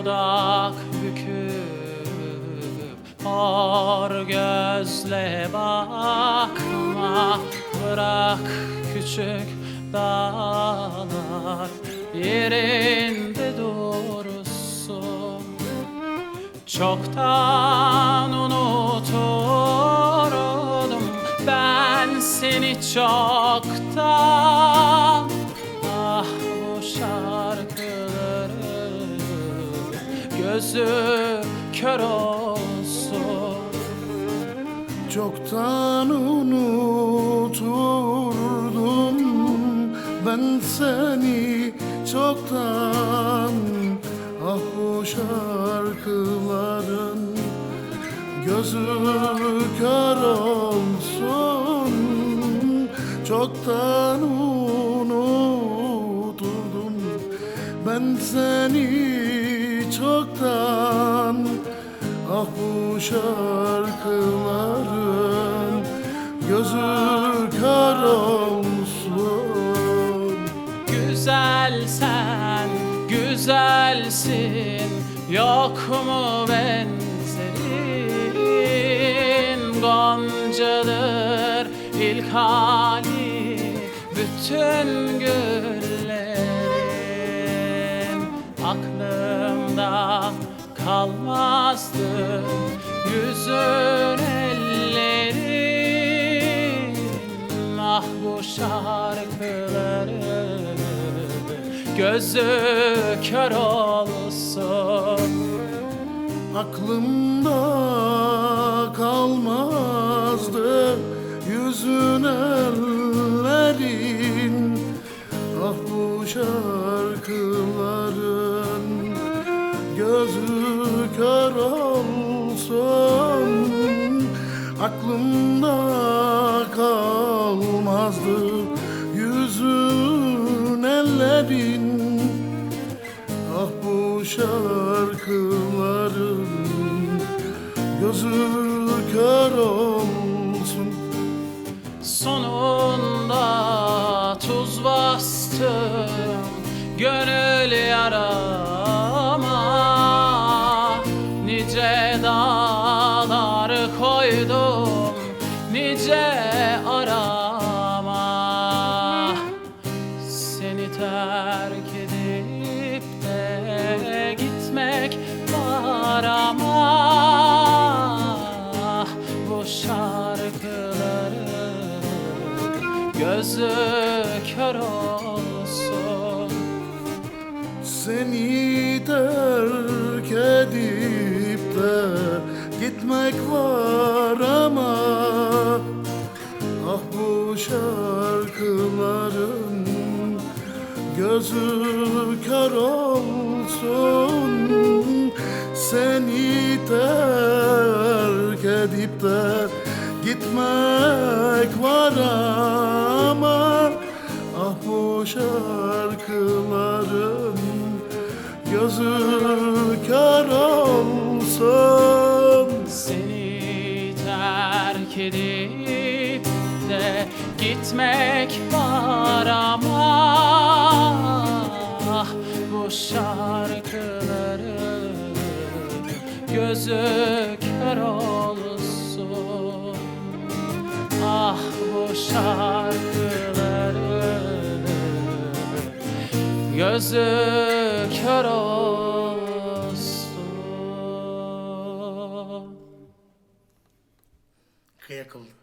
dudak büküp Hor gözle bakma. Bırak küçük dağlar Yerinde dursun Çoktan unuturdum Ben seni çoktan. Gözü kör olsun. Çoktan unuturdum ben seni çoktan. Ah bu şarkıların gözü kör olsun. Çoktan unuturdum ben seni çoktan Ah bu şarkıların gözü kör olsun. Güzel sen, güzelsin Yok mu benzerin? Goncadır ilk hali Bütün güllerin Aklımda kalmazdı Yüzün ellerin. Ah bu şarkıları Gözü kör olsun. Aklımda kalmazdı yüzün ellerin Aklımda kalmazdı yüzün ellerin Ah bu şarkıların gözü kör olsun. Sonunda tuz bastım Gönül Nice arama. Seni terk edip de gitmek var ama Bu şarkıları gözü kör olsun. Seni terk edip de gitmek var Bu şarkıların gözü kör olsun. Seni terk edip de gitmek var ama Ah bu şarkıların gözü kör olsun. Seni terk edip gitmek var ama Bu şarkıları gözü kör olsun. Ah bu şarkıları gözü kör olsun. Kıyakıldı